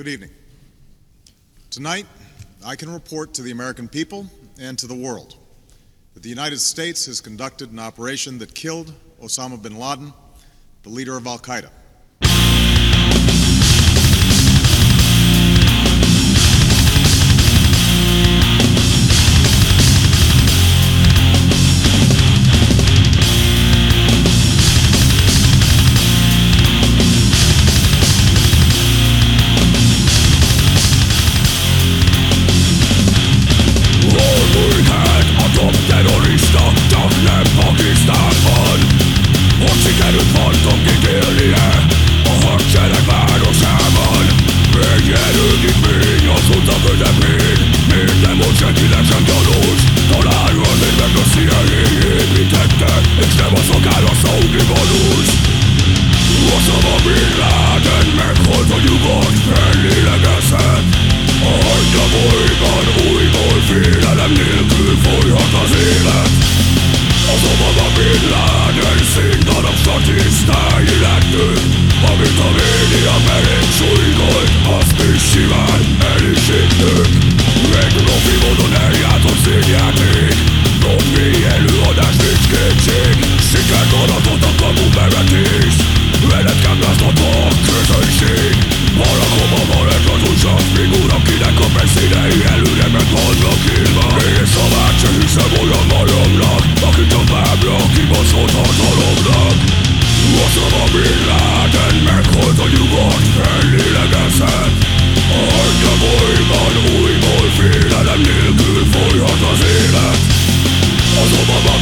Good evening. Tonight, I can report to the American people and to the world that the United States has conducted an operation that killed Osama bin Laden, the leader of Al Qaeda. しは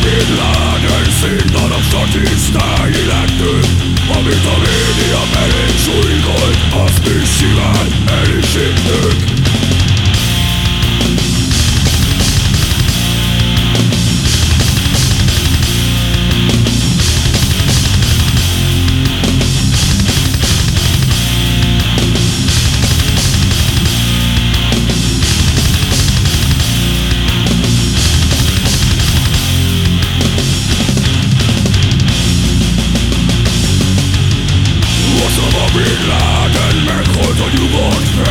világ őszint darab statisztáileg tűnt, amit a világon meghalt a nyugodt